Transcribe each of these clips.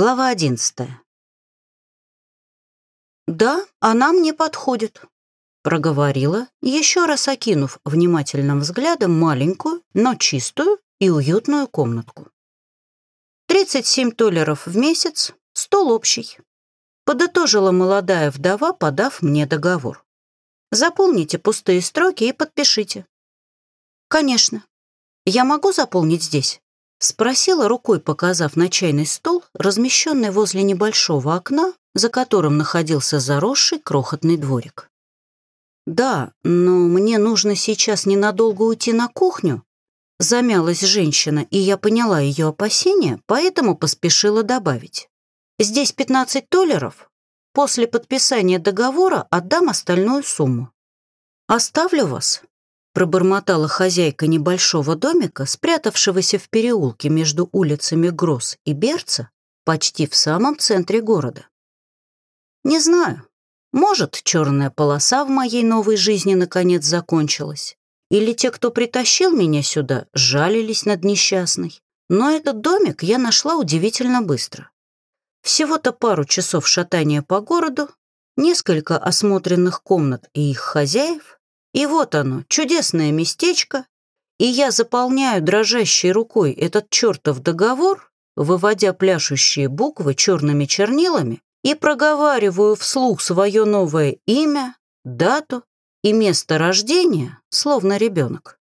Глава одиннадцатая. «Да, она мне подходит», — проговорила, еще раз окинув внимательным взглядом маленькую, но чистую и уютную комнатку. «Тридцать семь толлеров в месяц, стол общий», — подытожила молодая вдова, подав мне договор. «Заполните пустые строки и подпишите». «Конечно. Я могу заполнить здесь?» Спросила рукой, показав на чайный стол, размещенный возле небольшого окна, за которым находился заросший крохотный дворик. «Да, но мне нужно сейчас ненадолго уйти на кухню», замялась женщина, и я поняла ее опасения, поэтому поспешила добавить. «Здесь 15 толлеров. После подписания договора отдам остальную сумму. Оставлю вас, пробормотала хозяйка небольшого домика, спрятавшегося в переулке между улицами Гроз и Берца, почти в самом центре города. Не знаю, может, черная полоса в моей новой жизни наконец закончилась, или те, кто притащил меня сюда, жалились над несчастной. Но этот домик я нашла удивительно быстро. Всего-то пару часов шатания по городу, несколько осмотренных комнат и их хозяев, и вот оно, чудесное местечко, и я заполняю дрожащей рукой этот чертов договор, выводя пляшущие буквы черными чернилами, и проговариваю вслух свое новое имя, дату и место рождения, словно ребенок.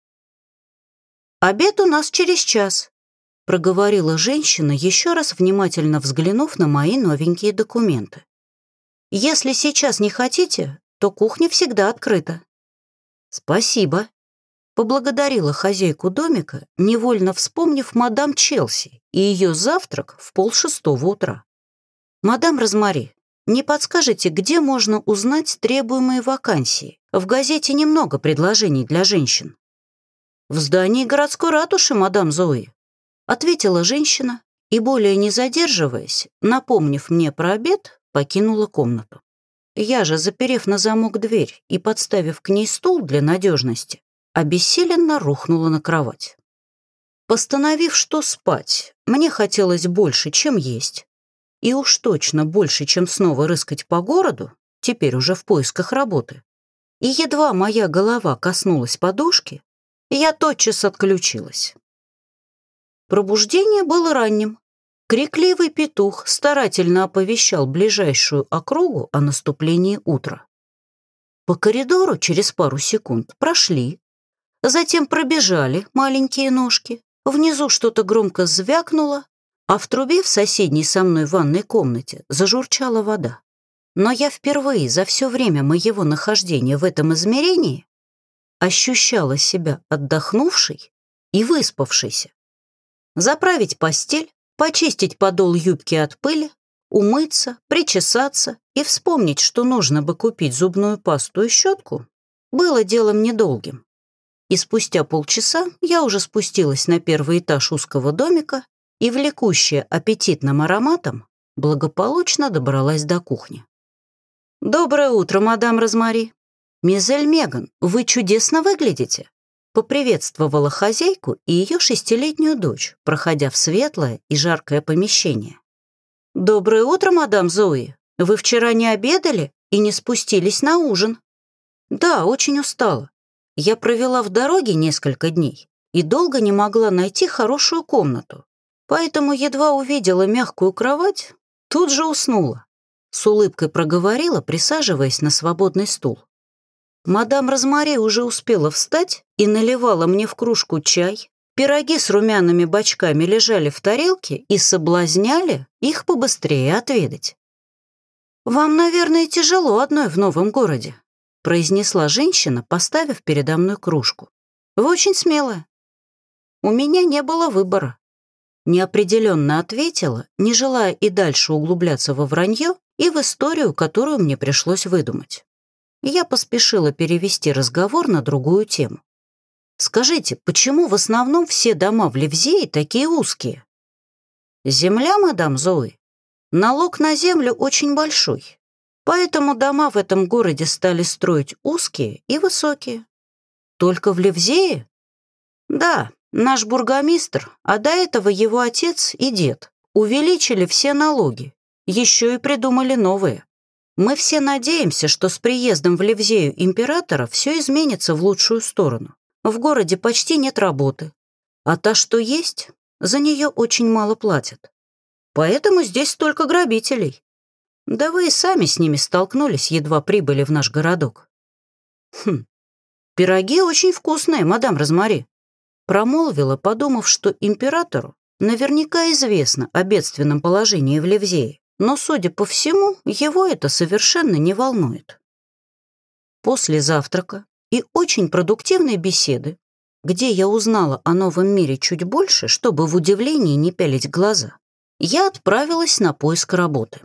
«Обед у нас через час», — проговорила женщина, еще раз внимательно взглянув на мои новенькие документы. «Если сейчас не хотите, то кухня всегда открыта». «Спасибо», — поблагодарила хозяйку домика, невольно вспомнив мадам Челси и ее завтрак в полшестого утра. «Мадам Розмари, не подскажете, где можно узнать требуемые вакансии? В газете немного предложений для женщин». «В здании городской ратуши, мадам Зои», — ответила женщина и, более не задерживаясь, напомнив мне про обед, покинула комнату. Я же, заперев на замок дверь и подставив к ней стул для надежности, обессиленно рухнула на кровать. Постановив, что спать мне хотелось больше, чем есть, и уж точно больше, чем снова рыскать по городу, теперь уже в поисках работы, и едва моя голова коснулась подушки, я тотчас отключилась. Пробуждение было ранним, Крикливый петух старательно оповещал ближайшую округу о наступлении утра. По коридору через пару секунд прошли, затем пробежали маленькие ножки, внизу что-то громко звякнуло, а в трубе в соседней со мной ванной комнате зажурчала вода. Но я впервые за все время моего нахождения в этом измерении ощущала себя отдохнувшей и выспавшейся. Заправить постель, почистить подол юбки от пыли, умыться, причесаться и вспомнить, что нужно бы купить зубную пасту и щетку, было делом недолгим. И спустя полчаса я уже спустилась на первый этаж узкого домика и, влекущая аппетитным ароматом, благополучно добралась до кухни. «Доброе утро, мадам Розмари. Мизель Меган, вы чудесно выглядите поприветствовала хозяйку и ее шестилетнюю дочь, проходя в светлое и жаркое помещение. «Доброе утро, мадам Зои. Вы вчера не обедали и не спустились на ужин?» «Да, очень устала. Я провела в дороге несколько дней и долго не могла найти хорошую комнату, поэтому едва увидела мягкую кровать, тут же уснула». С улыбкой проговорила, присаживаясь на свободный стул. Мадам Розмари уже успела встать и наливала мне в кружку чай. Пироги с румяными бочками лежали в тарелке и соблазняли их побыстрее отведать. «Вам, наверное, тяжело одной в новом городе», произнесла женщина, поставив передо мной кружку. «Вы очень смелая». «У меня не было выбора». Неопределенно ответила, не желая и дальше углубляться во вранье и в историю, которую мне пришлось выдумать я поспешила перевести разговор на другую тему. «Скажите, почему в основном все дома в Ливзее такие узкие?» «Земля, мадам Зои, налог на землю очень большой, поэтому дома в этом городе стали строить узкие и высокие. Только в Ливзее?» «Да, наш бургомистр, а до этого его отец и дед, увеличили все налоги, еще и придумали новые. Мы все надеемся, что с приездом в Ливзею императора все изменится в лучшую сторону. В городе почти нет работы, а та, что есть, за нее очень мало платят. Поэтому здесь столько грабителей. Да вы и сами с ними столкнулись, едва прибыли в наш городок. Хм, пироги очень вкусные, мадам Розмари. Промолвила, подумав, что императору наверняка известно о бедственном положении в Ливзее но, судя по всему, его это совершенно не волнует. После завтрака и очень продуктивной беседы, где я узнала о новом мире чуть больше, чтобы в удивлении не пялить глаза, я отправилась на поиск работы.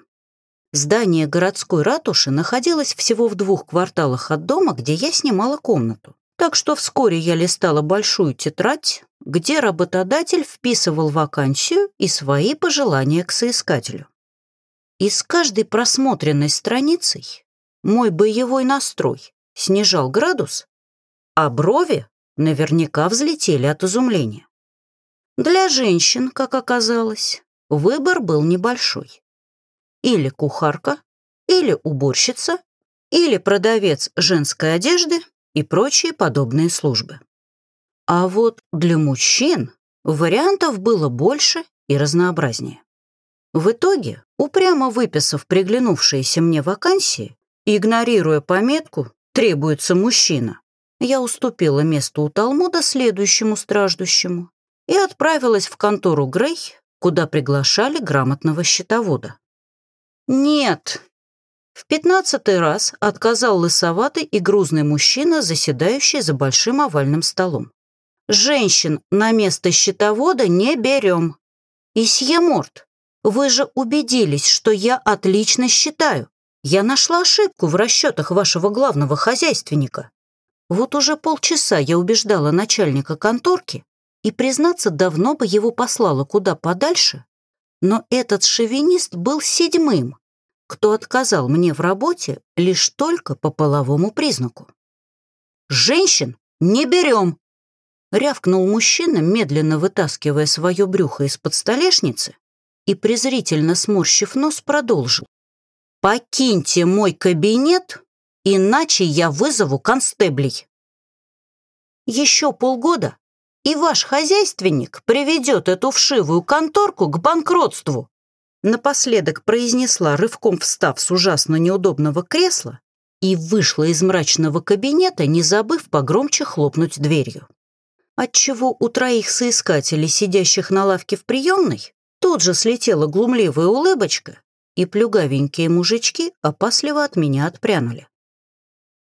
Здание городской ратуши находилось всего в двух кварталах от дома, где я снимала комнату. Так что вскоре я листала большую тетрадь, где работодатель вписывал вакансию и свои пожелания к соискателю. И с каждой просмотренной страницей мой боевой настрой снижал градус, а брови наверняка взлетели от изумления. Для женщин, как оказалось, выбор был небольшой. Или кухарка, или уборщица, или продавец женской одежды и прочие подобные службы. А вот для мужчин вариантов было больше и разнообразнее. В итоге, упрямо выписав приглянувшиеся мне вакансии, игнорируя пометку «требуется мужчина», я уступила место у Талмуда следующему страждущему и отправилась в контору Грей, куда приглашали грамотного счетовода. «Нет!» В пятнадцатый раз отказал лысоватый и грузный мужчина, заседающий за большим овальным столом. «Женщин на место счетовода не берем. Исье Морт, вы же убедились, что я отлично считаю. Я нашла ошибку в расчетах вашего главного хозяйственника. Вот уже полчаса я убеждала начальника конторки, и, признаться, давно бы его послала куда подальше, но этот шовинист был седьмым, кто отказал мне в работе лишь только по половому признаку. «Женщин не берем!» — рявкнул мужчина, медленно вытаскивая свое брюхо из-под столешницы и, презрительно сморщив нос, продолжил. «Покиньте мой кабинет, иначе я вызову констеблей». «Еще полгода, и ваш хозяйственник приведет эту вшивую конторку к банкротству», напоследок произнесла, рывком встав с ужасно неудобного кресла и вышла из мрачного кабинета, не забыв погромче хлопнуть дверью. Отчего у троих соискателей, сидящих на лавке в приемной, Тут же слетела глумливая улыбочка, и плюгавенькие мужички опасливо от меня отпрянули.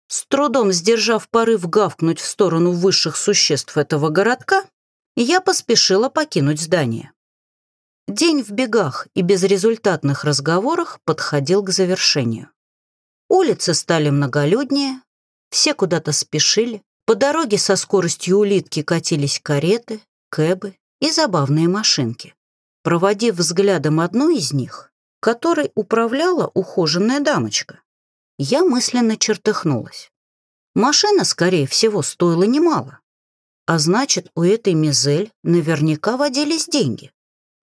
С трудом сдержав порыв гавкнуть в сторону высших существ этого городка, я поспешила покинуть здание. День в бегах и безрезультатных разговорах подходил к завершению. Улицы стали многолюднее, все куда-то спешили, по дороге со скоростью улитки катились кареты, кэбы и забавные машинки. Проводив взглядом одну из них, которой управляла ухоженная дамочка, я мысленно чертыхнулась. Машина, скорее всего, стоила немало. А значит, у этой Мизель наверняка водились деньги.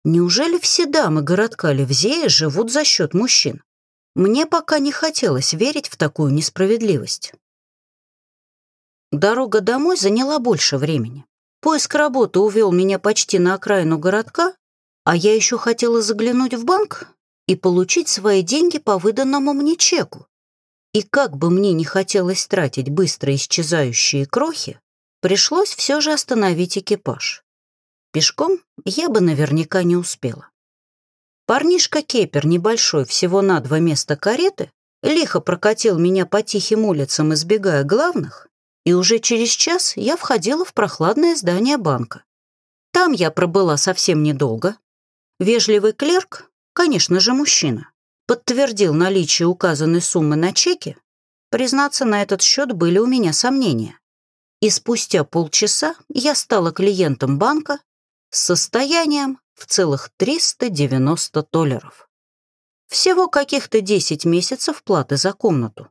Неужели все дамы городка Левзея живут за счет мужчин? Мне пока не хотелось верить в такую несправедливость. Дорога домой заняла больше времени. Поиск работы увел меня почти на окраину городка, а я еще хотела заглянуть в банк и получить свои деньги по выданному мне чеку. И как бы мне не хотелось тратить быстро исчезающие крохи, пришлось все же остановить экипаж. Пешком я бы наверняка не успела. Парнишка Кепер, небольшой, всего на два места кареты, лихо прокатил меня по тихим улицам, избегая главных, и уже через час я входила в прохладное здание банка. Там я пробыла совсем недолго, Вежливый клерк, конечно же, мужчина, подтвердил наличие указанной суммы на чеке. Признаться, на этот счет были у меня сомнения. И спустя полчаса я стала клиентом банка с состоянием в целых 390 долларов. Всего каких-то 10 месяцев платы за комнату.